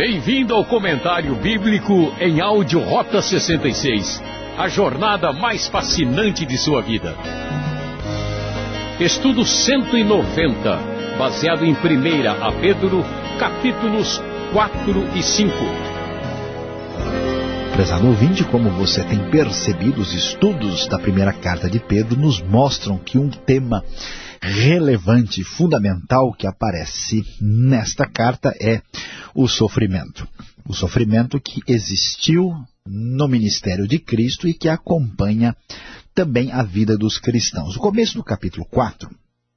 Bem-vindo ao comentário bíblico em áudio Rota 66, a jornada mais fascinante de sua vida. Estudo 190, baseado em 1 a Pedro, capítulos 4 e 5. Prezado ouvinte, como você tem percebido, os estudos da primeira carta de Pedro nos mostram que um tema relevante, fundamental que aparece nesta carta é o sofrimento. O sofrimento que existiu no ministério de Cristo e que acompanha também a vida dos cristãos. O começo do capítulo 4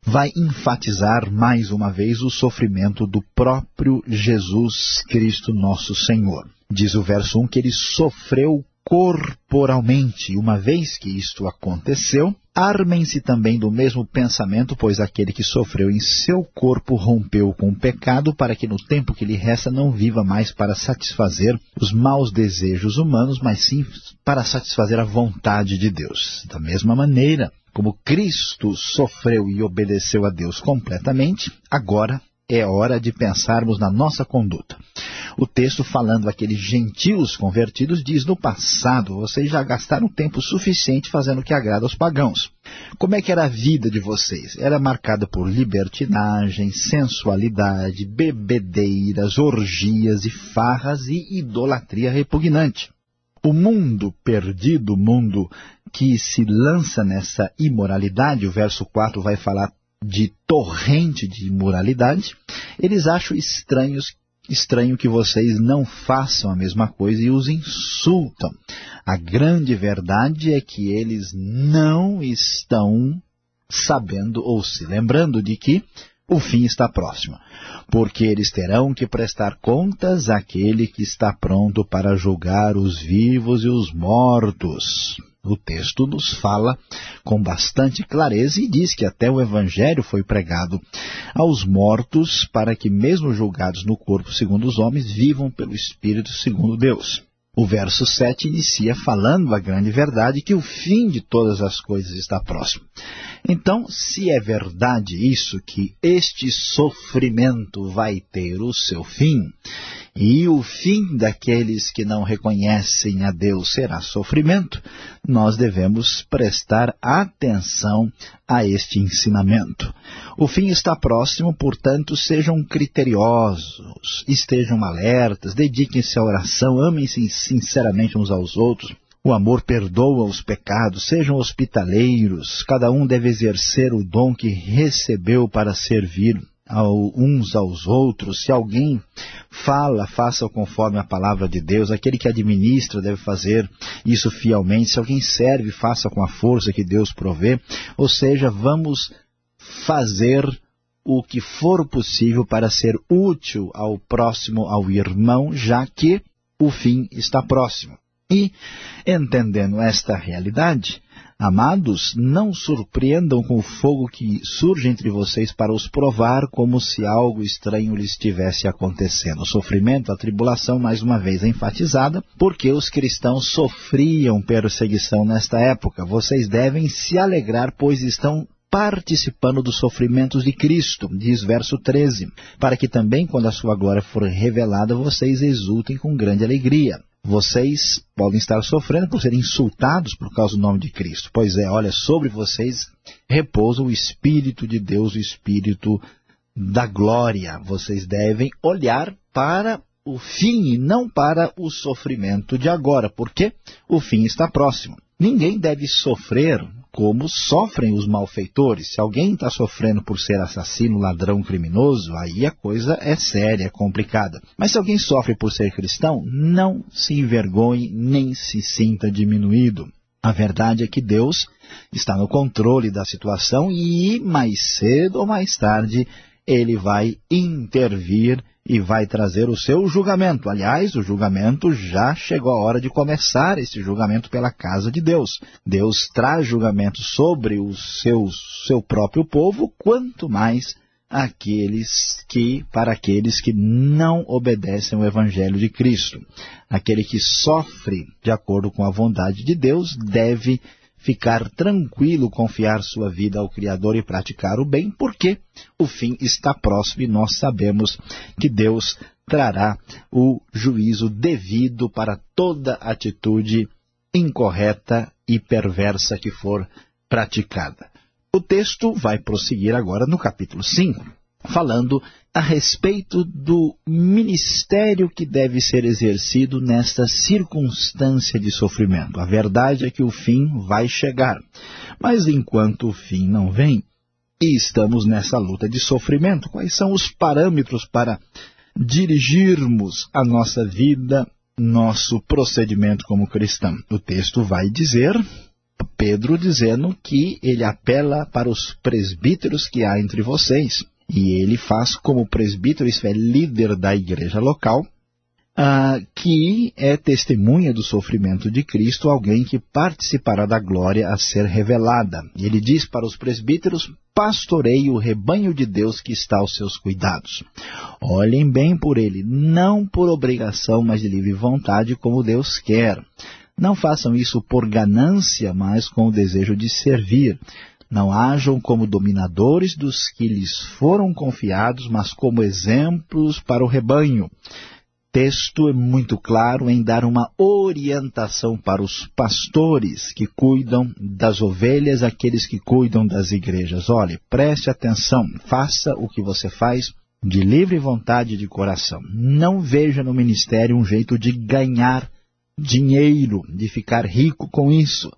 vai enfatizar mais uma vez o sofrimento do próprio Jesus Cristo nosso Senhor. Diz o verso 1 que ele sofreu corporalmente. Uma vez que isto aconteceu, armem-se também do mesmo pensamento, pois aquele que sofreu em seu corpo rompeu com o pecado, para que no tempo que lhe resta não viva mais para satisfazer os maus desejos humanos, mas sim para satisfazer a vontade de Deus. Da mesma maneira, como Cristo sofreu e obedeceu a Deus completamente, agora é hora de pensarmos na nossa conduta. O texto falando aqueles gentios convertidos diz, no passado vocês já gastaram tempo suficiente fazendo o que agrada aos pagãos. Como é que era a vida de vocês? Era marcada por libertinagem, sensualidade, bebedeiras, orgias e farras e idolatria repugnante. O mundo perdido, o mundo que se lança nessa imoralidade, o verso 4 vai falar de torrente de imoralidade, eles acham estranhos estranho que vocês não façam a mesma coisa e os insultam. A grande verdade é que eles não estão sabendo ou se lembrando de que o fim está próximo, porque eles terão que prestar contas àquele que está pronto para julgar os vivos e os mortos. O texto nos fala com bastante clareza e diz que até o Evangelho foi pregado aos mortos para que, mesmo julgados no corpo segundo os homens, vivam pelo Espírito segundo Deus. O verso 7 inicia falando a grande verdade que o fim de todas as coisas está próximo. Então, se é verdade isso, que este sofrimento vai ter o seu fim, e o fim daqueles que não reconhecem a Deus será sofrimento, nós devemos prestar atenção a este ensinamento. O fim está próximo, portanto, sejam criteriosos, estejam alertas, dediquem-se à oração, amem-se sinceramente uns aos outros, o amor perdoa os pecados, sejam hospitaleiros, cada um deve exercer o dom que recebeu para servir uns aos outros. Se alguém fala, faça conforme a palavra de Deus. Aquele que administra deve fazer isso fielmente. Se alguém serve, faça com a força que Deus provê. Ou seja, vamos fazer o que for possível para ser útil ao próximo, ao irmão, já que o fim está próximo. E, entendendo esta realidade, amados, não surpreendam com o fogo que surge entre vocês para os provar como se algo estranho lhes estivesse acontecendo. O sofrimento, a tribulação, mais uma vez enfatizada, porque os cristãos sofriam perseguição nesta época. Vocês devem se alegrar, pois estão participando dos sofrimentos de Cristo, diz verso 13, para que também, quando a sua glória for revelada, vocês exultem com grande alegria. Vocês podem estar sofrendo por serem insultados por causa do nome de Cristo. Pois é, olha, sobre vocês repousa o Espírito de Deus, o Espírito da glória. Vocês devem olhar para o fim e não para o sofrimento de agora, porque o fim está próximo. Ninguém deve sofrer como sofrem os malfeitores. Se alguém está sofrendo por ser assassino, ladrão, criminoso, aí a coisa é séria, é complicada. Mas se alguém sofre por ser cristão, não se envergonhe nem se sinta diminuído. A verdade é que Deus está no controle da situação e mais cedo ou mais tarde Ele vai intervir e vai trazer o seu julgamento. Aliás, o julgamento já chegou a hora de começar esse julgamento pela casa de Deus. Deus traz julgamento sobre o seu, seu próprio povo, quanto mais aqueles que, para aqueles que não obedecem o Evangelho de Cristo. Aquele que sofre de acordo com a vontade de Deus deve ficar tranquilo, confiar sua vida ao Criador e praticar o bem, porque o fim está próximo e nós sabemos que Deus trará o juízo devido para toda atitude incorreta e perversa que for praticada. O texto vai prosseguir agora no capítulo 5, falando a respeito do ministério que deve ser exercido nesta circunstância de sofrimento. A verdade é que o fim vai chegar, mas enquanto o fim não vem, e estamos nessa luta de sofrimento, quais são os parâmetros para dirigirmos a nossa vida, nosso procedimento como cristão? O texto vai dizer Pedro dizendo que ele apela para os presbíteros que há entre vocês. E ele faz como presbítero, isso é líder da igreja local, ah, que é testemunha do sofrimento de Cristo, alguém que participará da glória a ser revelada. Ele diz para os presbíteros, pastorei o rebanho de Deus que está aos seus cuidados. Olhem bem por ele, não por obrigação, mas de livre vontade, como Deus quer. Não façam isso por ganância, mas com o desejo de servir. Não hajam como dominadores dos que lhes foram confiados, mas como exemplos para o rebanho. Texto é muito claro em dar uma orientação para os pastores que cuidam das ovelhas, aqueles que cuidam das igrejas. Olhe, preste atenção, faça o que você faz de livre vontade de coração. Não veja no ministério um jeito de ganhar dinheiro, de ficar rico com isso.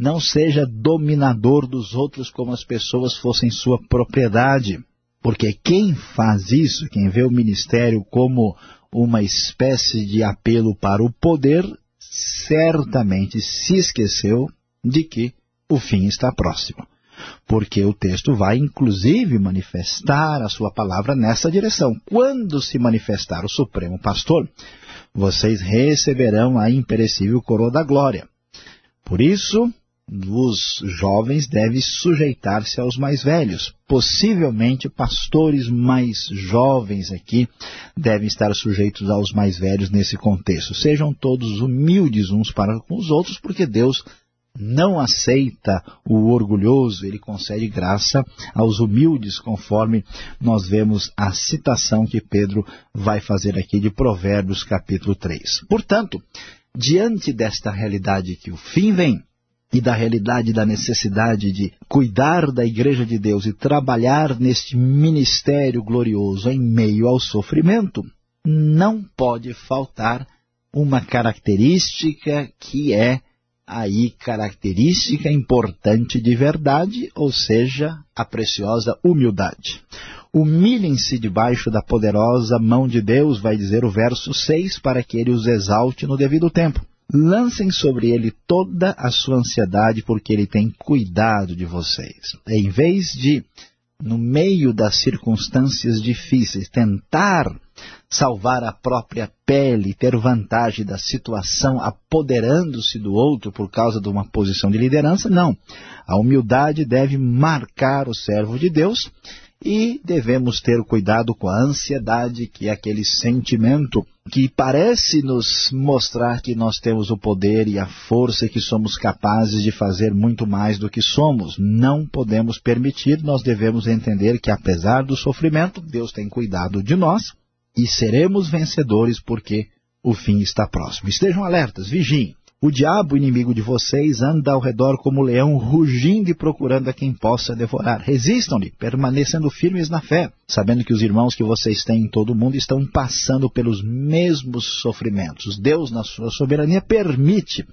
Não seja dominador dos outros como as pessoas fossem sua propriedade. Porque quem faz isso, quem vê o ministério como uma espécie de apelo para o poder, certamente se esqueceu de que o fim está próximo. Porque o texto vai, inclusive, manifestar a sua palavra nessa direção. Quando se manifestar o Supremo Pastor, vocês receberão a imperecível coroa da glória. Por isso, os jovens devem sujeitar-se aos mais velhos. Possivelmente, pastores mais jovens aqui devem estar sujeitos aos mais velhos nesse contexto. Sejam todos humildes uns para com os outros, porque Deus não aceita o orgulhoso, ele concede graça aos humildes, conforme nós vemos a citação que Pedro vai fazer aqui de Provérbios capítulo 3. Portanto, diante desta realidade que o fim vem, e da realidade da necessidade de cuidar da igreja de Deus e trabalhar neste ministério glorioso em meio ao sofrimento, não pode faltar uma característica que é aí característica importante de verdade, ou seja, a preciosa humildade. Humilhem-se debaixo da poderosa mão de Deus, vai dizer o verso 6, para que ele os exalte no devido tempo. Lancem sobre ele toda a sua ansiedade, porque ele tem cuidado de vocês. Em vez de, no meio das circunstâncias difíceis, tentar salvar a própria pele, ter vantagem da situação, apoderando-se do outro por causa de uma posição de liderança, não. A humildade deve marcar o servo de Deus e devemos ter cuidado com a ansiedade, que é aquele sentimento que parece nos mostrar que nós temos o poder e a força e que somos capazes de fazer muito mais do que somos. Não podemos permitir, nós devemos entender que apesar do sofrimento, Deus tem cuidado de nós e seremos vencedores porque o fim está próximo. Estejam alertas, vigiem. O diabo, inimigo de vocês, anda ao redor como leão, rugindo e procurando a quem possa devorar. Resistam-lhe, permanecendo firmes na fé, sabendo que os irmãos que vocês têm em todo o mundo estão passando pelos mesmos sofrimentos. Deus, na sua soberania, permite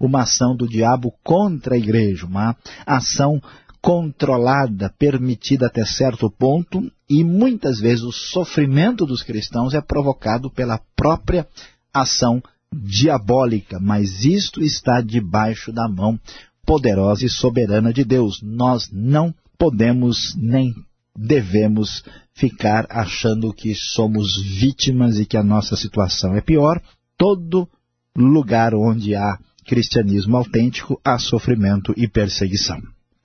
uma ação do diabo contra a igreja, uma ação controlada, permitida até certo ponto, e muitas vezes o sofrimento dos cristãos é provocado pela própria ação diabólica, mas isto está debaixo da mão poderosa e soberana de Deus. Nós não podemos nem devemos ficar achando que somos vítimas e que a nossa situação é pior. Todo lugar onde há cristianismo autêntico há sofrimento e perseguição.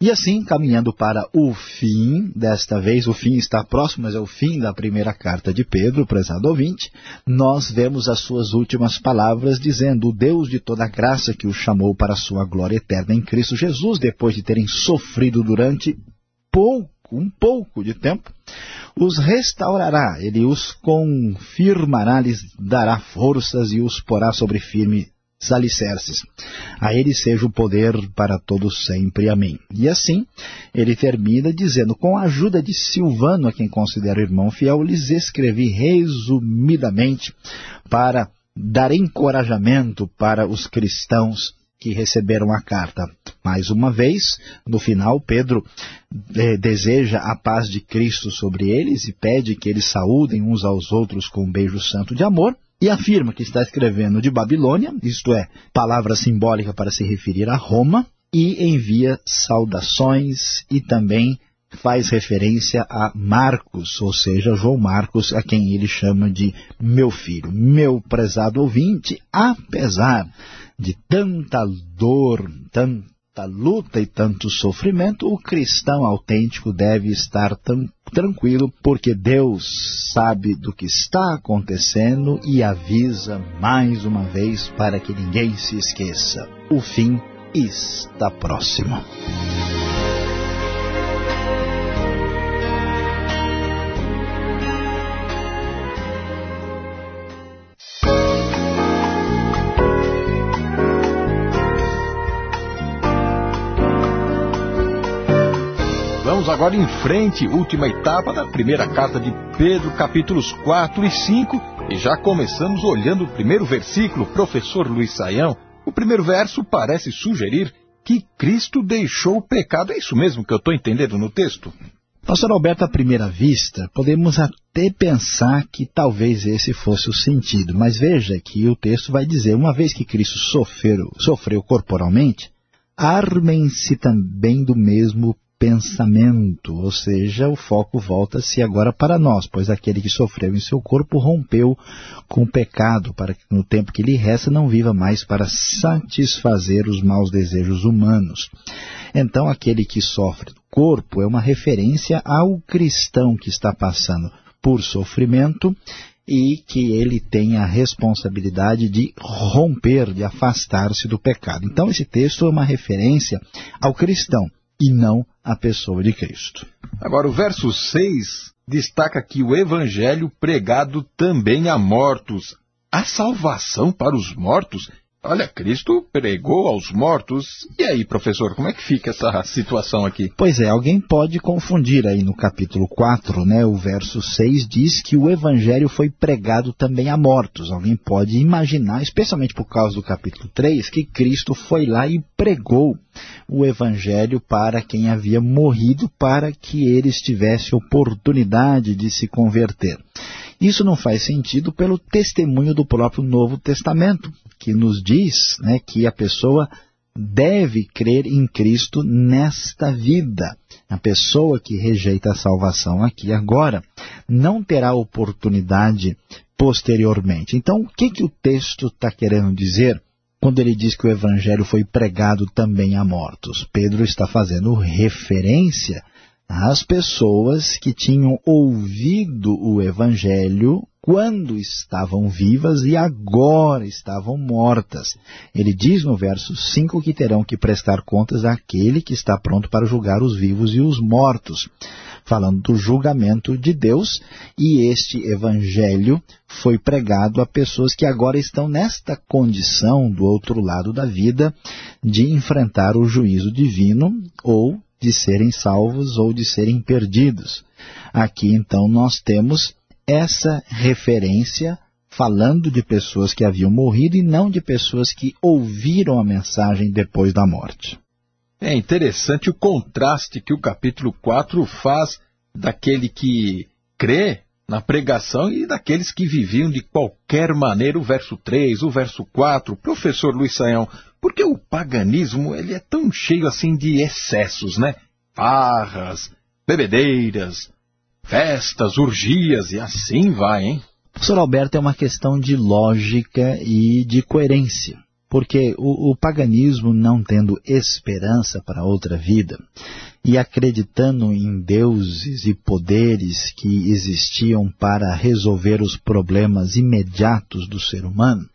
E assim, caminhando para o fim, desta vez o fim está próximo, mas é o fim da primeira carta de Pedro, prezado ouvinte, nós vemos as suas últimas palavras dizendo, o Deus de toda graça que o chamou para a sua glória eterna em Cristo Jesus, depois de terem sofrido durante pouco, um pouco de tempo, os restaurará, ele os confirmará, lhes dará forças e os porá sobre firme alicerces. A ele seja o poder para todos sempre. Amém. E assim, ele termina dizendo, com a ajuda de Silvano, a quem considero irmão fiel, lhes escrevi resumidamente para dar encorajamento para os cristãos que receberam a carta. Mais uma vez, no final, Pedro eh, deseja a paz de Cristo sobre eles e pede que eles saúdem uns aos outros com um beijo santo de amor e afirma que está escrevendo de Babilônia, isto é, palavra simbólica para se referir a Roma, e envia saudações e também faz referência a Marcos, ou seja, João Marcos, a quem ele chama de meu filho. Meu prezado ouvinte, apesar de tanta dor, tanta luta e tanto sofrimento, o cristão autêntico deve estar tão tranquilo, porque Deus sabe do que está acontecendo e avisa mais uma vez para que ninguém se esqueça. O fim está próximo. Agora em frente, última etapa da primeira carta de Pedro, capítulos 4 e 5, e já começamos olhando o primeiro versículo, professor Luiz Saião. O primeiro verso parece sugerir que Cristo deixou o pecado. É isso mesmo que eu estou entendendo no texto? Pastor Alberto, à primeira vista, podemos até pensar que talvez esse fosse o sentido, mas veja que o texto vai dizer, uma vez que Cristo sofreu, sofreu corporalmente, armem-se também do mesmo pensamento, ou seja, o foco volta-se agora para nós, pois aquele que sofreu em seu corpo rompeu com o pecado, para que no tempo que lhe resta não viva mais para satisfazer os maus desejos humanos. Então, aquele que sofre no corpo é uma referência ao cristão que está passando por sofrimento e que ele tem a responsabilidade de romper, de afastar-se do pecado. Então, esse texto é uma referência ao cristão e não a pessoa de Cristo. Agora, o verso 6 destaca que o evangelho pregado também a mortos. A salvação para os mortos Olha, Cristo pregou aos mortos. E aí, professor, como é que fica essa situação aqui? Pois é, alguém pode confundir aí no capítulo 4, né? O verso 6 diz que o evangelho foi pregado também a mortos. Alguém pode imaginar, especialmente por causa do capítulo 3, que Cristo foi lá e pregou o evangelho para quem havia morrido, para que eles tivessem oportunidade de se converter. Isso não faz sentido pelo testemunho do próprio Novo Testamento, que nos diz né, que a pessoa deve crer em Cristo nesta vida. A pessoa que rejeita a salvação aqui agora não terá oportunidade posteriormente. Então, o que, que o texto está querendo dizer quando ele diz que o Evangelho foi pregado também a mortos? Pedro está fazendo referência as pessoas que tinham ouvido o Evangelho quando estavam vivas e agora estavam mortas. Ele diz no verso 5 que terão que prestar contas àquele que está pronto para julgar os vivos e os mortos, falando do julgamento de Deus, e este evangelho foi pregado a pessoas que agora estão nesta condição do outro lado da vida de enfrentar o juízo divino ou de serem salvos ou de serem perdidos. Aqui então nós temos essa referência falando de pessoas que haviam morrido e não de pessoas que ouviram a mensagem depois da morte. É interessante o contraste que o capítulo 4 faz daquele que crê na pregação e daqueles que viviam de qualquer maneira, o verso 3, o verso 4. Professor Luiz Saião, porque o paganismo ele é tão cheio assim de excessos, né? Farras, bebedeiras, festas, urgias e assim vai, hein? Professor Alberto, é uma questão de lógica e de coerência. Porque o, o, paganismo, não tendo esperança para outra vida, e acreditando em deuses e poderes que existiam para resolver os problemas imediatos do ser humano,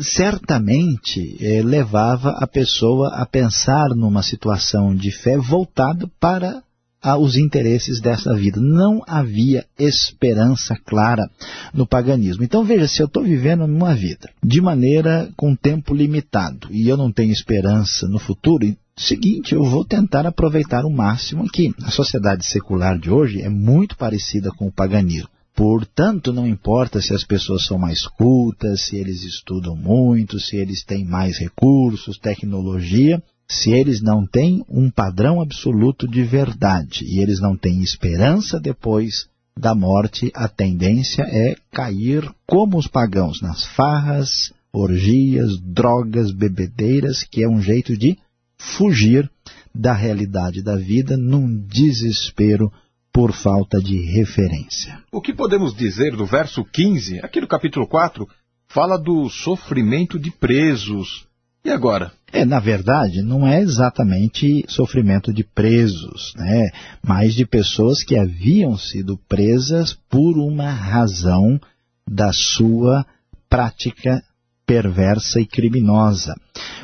certamente eh, levava a pessoa a pensar numa situação de fé voltada para aos interesses dessa vida. Não havia esperança clara no paganismo. Então veja, se eu estou vivendo uma vida de maneira com tempo limitado e eu não tenho esperança no futuro, seguinte, eu vou tentar aproveitar o máximo aqui. A sociedade secular de hoje é muito parecida com o paganismo. Portanto, não importa se as pessoas são mais cultas, se eles estudam muito, se eles têm mais recursos, tecnologia, se eles não têm um padrão absoluto de verdade. E eles não têm esperança depois da morte, a tendência é cair como os pagãos, nas farras, orgias, drogas, bebedeiras, que é um jeito de fugir da realidade da vida num desespero por falta de referência. O que podemos dizer do verso 15, aqui do capítulo 4, fala do sofrimento de presos. E agora? É, na verdade, não é exatamente sofrimento de presos, né? mas de pessoas que haviam sido presas por uma razão da sua prática perversa e criminosa.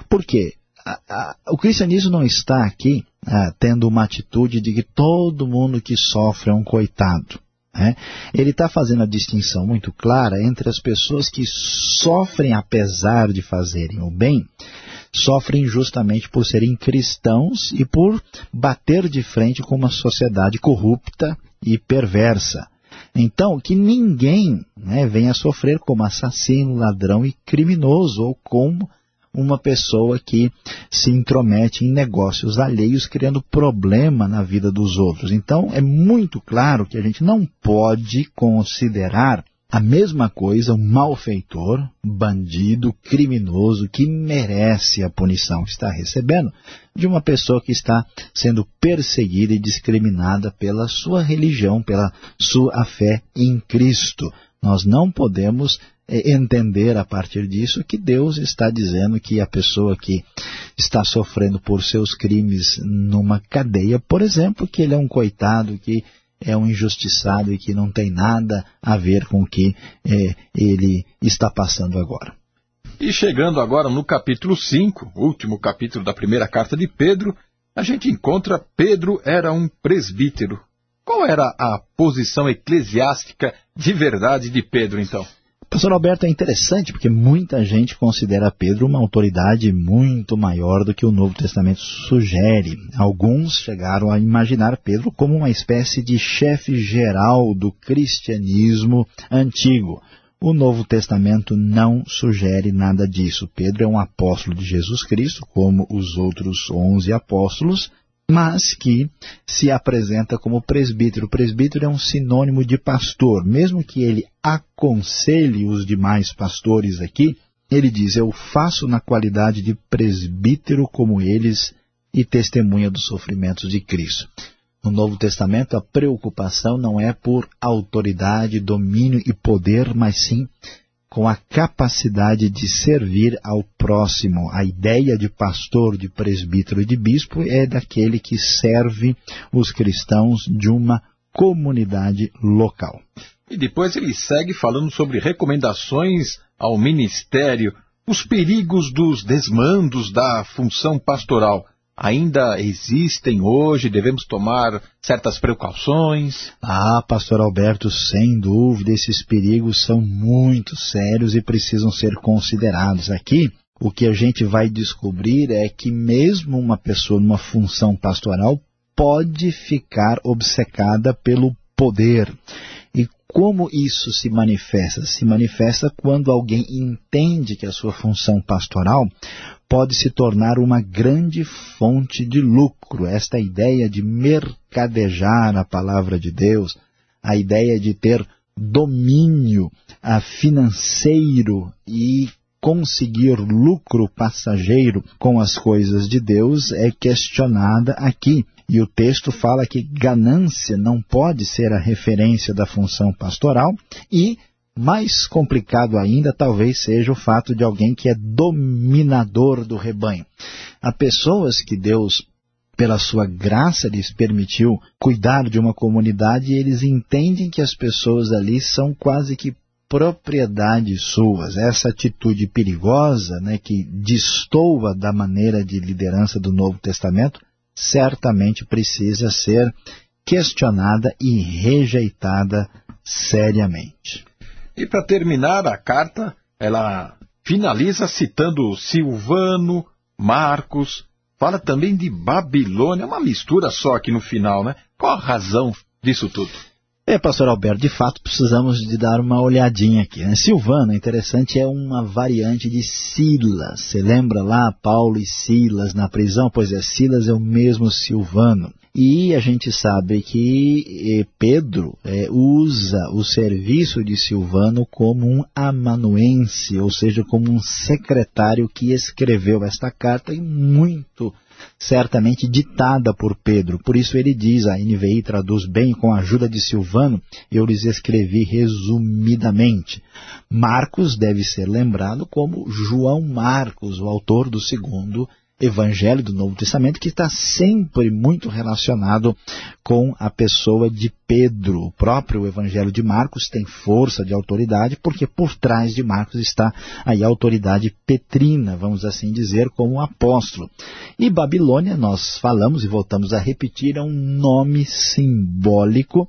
Por quê? a, a, o cristianismo não está aqui a, tendo uma atitude de que todo mundo que sofre é um coitado. Né? Ele está fazendo a distinção muito clara entre as pessoas que sofrem apesar de fazerem o bem, sofrem justamente por serem cristãos e por bater de frente com uma sociedade corrupta e perversa. Então, que ninguém né, venha sofrer como assassino, ladrão e criminoso, ou como uma pessoa que se intromete em negócios alheios, criando problema na vida dos outros. Então, é muito claro que a gente não pode considerar a mesma coisa um malfeitor, bandido, criminoso, que merece a punição que está recebendo, de uma pessoa que está sendo perseguida e discriminada pela sua religião, pela sua fé em Cristo. Nós não podemos é, entender a partir disso que Deus está dizendo que a pessoa que está sofrendo por seus crimes numa cadeia, por exemplo, que ele é um coitado, que é um injustiçado e que não tem nada a ver com o que é, ele está passando agora. E chegando agora no capítulo 5, último capítulo da primeira carta de Pedro, a gente encontra Pedro era um presbítero. Qual era a posição eclesiástica de verdade de Pedro, então? Pastor Alberto, é interessante porque muita gente considera Pedro uma autoridade muito maior do que o Novo Testamento sugere. Alguns chegaram a imaginar Pedro como uma espécie de chefe geral do cristianismo antigo. O Novo Testamento não sugere nada disso. Pedro é um apóstolo de Jesus Cristo, como os outros onze apóstolos, mas que se apresenta como presbítero. O presbítero é um sinônimo de pastor. Mesmo que ele aconselhe os demais pastores aqui, ele diz, eu faço na qualidade de presbítero como eles e testemunha dos sofrimentos de Cristo. No Novo Testamento, a preocupação não é por autoridade, domínio e poder, mas sim com a capacidade de servir ao próximo. A ideia de pastor, de presbítero e de bispo é daquele que serve os cristãos de uma comunidade local. E depois ele segue falando sobre recomendações ao ministério, os perigos dos desmandos da função pastoral ainda existem hoje? Devemos tomar certas precauções? Ah, pastor Alberto, sem dúvida, esses perigos são muito sérios e precisam ser considerados. Aqui, o que a gente vai descobrir é que mesmo uma pessoa numa função pastoral pode ficar obcecada pelo poder. E como isso se manifesta? Se manifesta quando alguém entende que a sua função pastoral pode se tornar uma grande fonte de lucro. Esta ideia de mercadejar a palavra de Deus, a ideia de ter domínio financeiro e conseguir lucro passageiro com as coisas de Deus é questionada aqui. E o texto fala que ganância não pode ser a referência da função pastoral e mais complicado ainda talvez seja o fato de alguém que é dominador do rebanho. Há pessoas que Deus, pela sua graça, lhes permitiu cuidar de uma comunidade e eles entendem que as pessoas ali são quase que propriedades suas. Essa atitude perigosa, né, que destoa da maneira de liderança do Novo Testamento, certamente precisa ser questionada e rejeitada seriamente. E para terminar a carta, ela finaliza citando Silvano, Marcos, fala também de Babilônia, uma mistura só aqui no final, né? Qual a razão disso tudo? É, pastor Alberto, de fato precisamos de dar uma olhadinha aqui. Né? Silvano, interessante, é uma variante de Silas. Você lembra lá Paulo e Silas na prisão? Pois é, Silas é o mesmo Silvano. E a gente sabe que eh, Pedro é, usa o serviço de Silvano como um amanuense, ou seja, como um secretário que escreveu esta carta e muito certamente ditada por Pedro. Por isso ele diz, a NVI traduz bem, com a ajuda de Silvano, eu lhes escrevi resumidamente. Marcos deve ser lembrado como João Marcos, o autor do segundo evangelho do Novo Testamento que está sempre muito relacionado com a pessoa de Pedro. O próprio evangelho de Marcos tem força de autoridade porque por trás de Marcos está aí a autoridade petrina, vamos assim dizer, como apóstolo. E Babilônia, nós falamos e voltamos a repetir, é um nome simbólico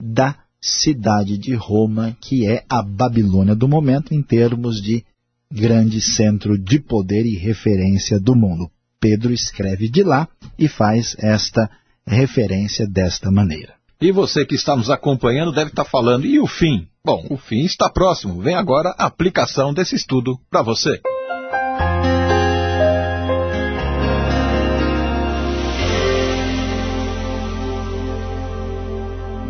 da cidade de Roma, que é a Babilônia do momento em termos de grande centro de poder e referência do mundo. Pedro escreve de lá e faz esta referência desta maneira. E você que está nos acompanhando deve estar falando, e o fim? Bom, o fim está próximo. Vem agora a aplicação desse estudo para você.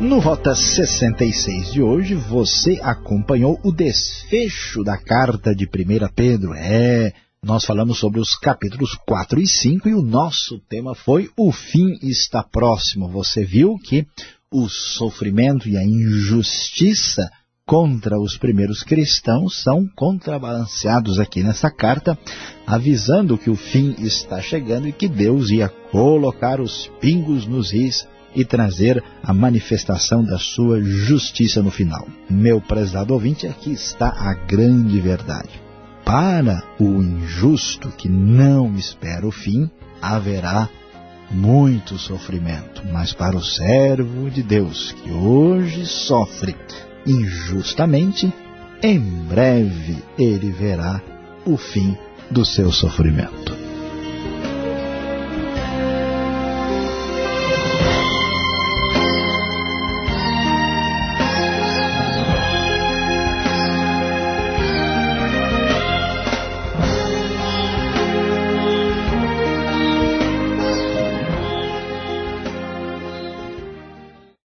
No Rota 66 de hoje, você acompanhou o desfecho da carta de 1 Pedro. É, nós falamos sobre os capítulos 4 e 5 e o nosso tema foi O fim está próximo. Você viu que o sofrimento e a injustiça contra os primeiros cristãos são contrabalanceados aqui nessa carta, avisando que o fim está chegando e que Deus ia colocar os pingos nos is e trazer a manifestação da sua justiça no final. Meu prezado ouvinte, aqui está a grande verdade. Para o injusto que não espera o fim, haverá muito sofrimento, mas para o servo de Deus que hoje sofre injustamente, em breve ele verá o fim do seu sofrimento.